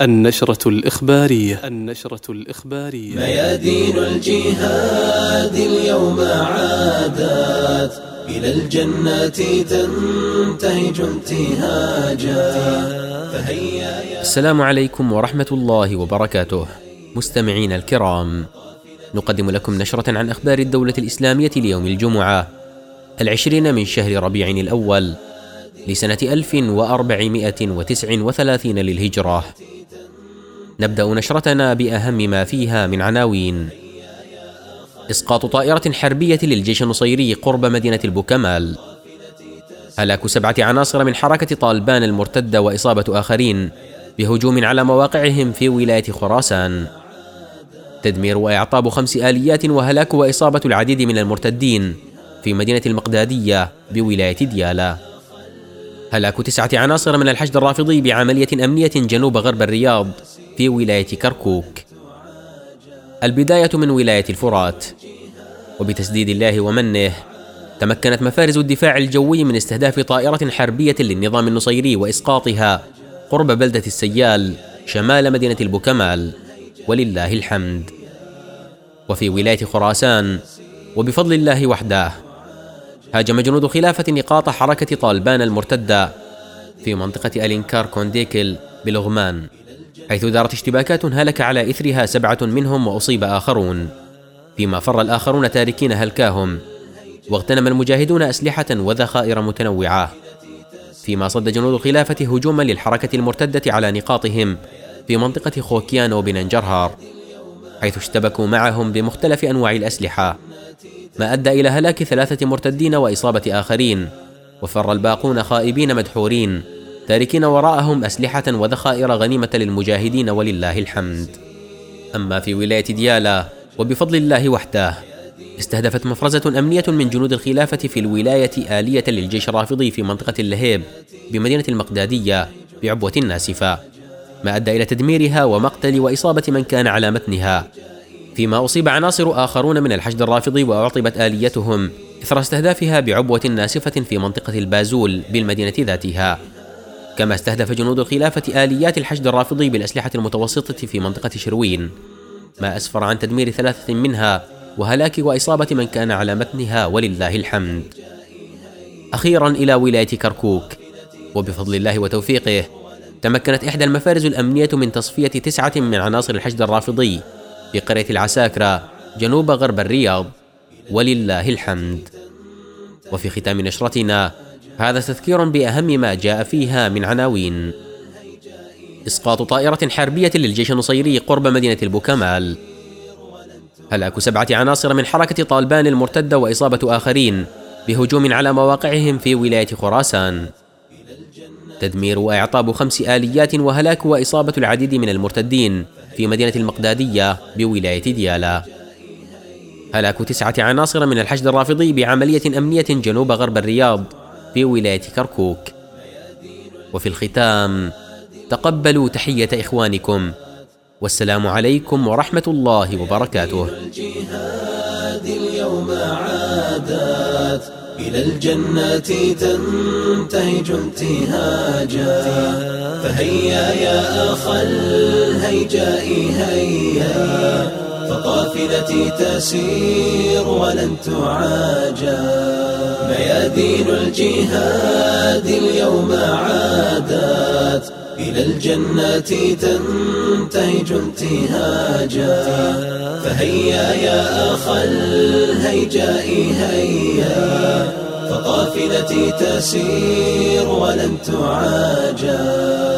النشرة الإخبارية. النشرة الإخبارية. ميادين الجهاد اليوم عادت. إلى الجنات تنتهج انتهاجا. فهيا السلام عليكم ورحمة الله وبركاته. مستمعين الكرام نقدم لكم نشرة عن أخبار الدولة الإسلامية ليوم الجمعة العشرين من شهر ربيع الأول لسنة 1439 للهجرة. نبدأ نشرتنا بأهم ما فيها من عناوين. إسقاط طائرة حربية للجيش النصيري قرب مدينة البوكمال. هلاك سبعة عناصر من حركة طالبان المرتدة وإصابة آخرين بهجوم على مواقعهم في ولاية خراسان. تدمير وإعطاب خمس آليات وهلاك وإصابة العديد من المرتدين في مدينة المقدادية بولاية ديالا. هلاك تسعة عناصر من الحشد الرافضي بعملية أمنية جنوب غرب الرياض. في ولاية كركوك. البداية من ولاية الفرات. وبتسديد الله ومنه تمكنت مفارز الدفاع الجوي من استهداف طائرة حربية للنظام النصيري وإسقاطها قرب بلدة السيال شمال مدينة البوكمال. ولله الحمد. وفي ولاية خراسان وبفضل الله وحده هاجم جنود خلافة نقاط حركة طالبان المرتدة في منطقة الإنكار كونديكل بلغمان. حيث دارت اشتباكات هلك على إثرها سبعة منهم وأصيب آخرون فيما فر الآخرون تاركين هلكاهم واغتنم المجاهدون أسلحة وذخائر متنوعة فيما صد جنود الخلافة هجوما للحركة المرتدة على نقاطهم في منطقة خوكيان وبننجرهار حيث اشتبكوا معهم بمختلف أنواع الأسلحة ما أدى إلى هلاك ثلاثة مرتدين وإصابة آخرين وفر الباقون خائبين مدحورين. تاركين وراءهم أسلحة وذخائر غنيمة للمجاهدين ولله الحمد. أما في ولاية ديالا وبفضل الله وحده استهدفت مفرزة أمنية من جنود الخلافة في الولاية آلية للجيش الرافضي في منطقة اللهيب بمدينة المقدادية بعبوة ناسفة ما أدى إلى تدميرها ومقتل وإصابة من كان على متنها. فيما أصيب عناصر آخرون من الحشد الرافضي وأعطبت آليتهم إثر استهدافها بعبوة ناسفة في منطقة البازول بالمدينة ذاتها. كما استهدف جنود الخلافة آليات الحشد الرافضي بالأسلحة المتوسطة في منطقة شروين. ما أسفر عن تدمير ثلاثة منها وهلاك وإصابة من كان على متنها ولله الحمد. أخيرا إلى ولاية كركوك. وبفضل الله وتوفيقه تمكنت إحدى المفارز الأمنية من تصفية تسعة من عناصر الحشد الرافضي في قرية العساكرة جنوب غرب الرياض. ولله الحمد. وفي ختام نشرتنا هذا تذكير بأهم ما جاء فيها من عناوين. إسقاط طائرة حربية للجيش النصيري قرب مدينة البوكمال. هلاك سبعة عناصر من حركة طالبان المرتدة وإصابة آخرين بهجوم على مواقعهم في ولاية خراسان. تدمير وإعطاب خمس آليات وهلاك وإصابة العديد من المرتدين في مدينة المقدادية بولاية ديالا. هلاك تسعة عناصر من الحشد الرافضي بعملية أمنية جنوب غرب الرياض. في ولاية كركوك. وفي الختام تقبلوا تحية إخوانكم. والسلام عليكم ورحمة الله وبركاته. الجهاد اليوم عادت إلى الجنات تنتهج انتهاجا. فهيا يا أخ الهيجاء هيا فقافلتي تسير ولن تعاجى ميادين الجهاد اليوم عادت إلى الجنات تنتهج انتهاجا. فهيا يا أخ الهيجاء هيا. فقافلتي تسير ولن تعاجى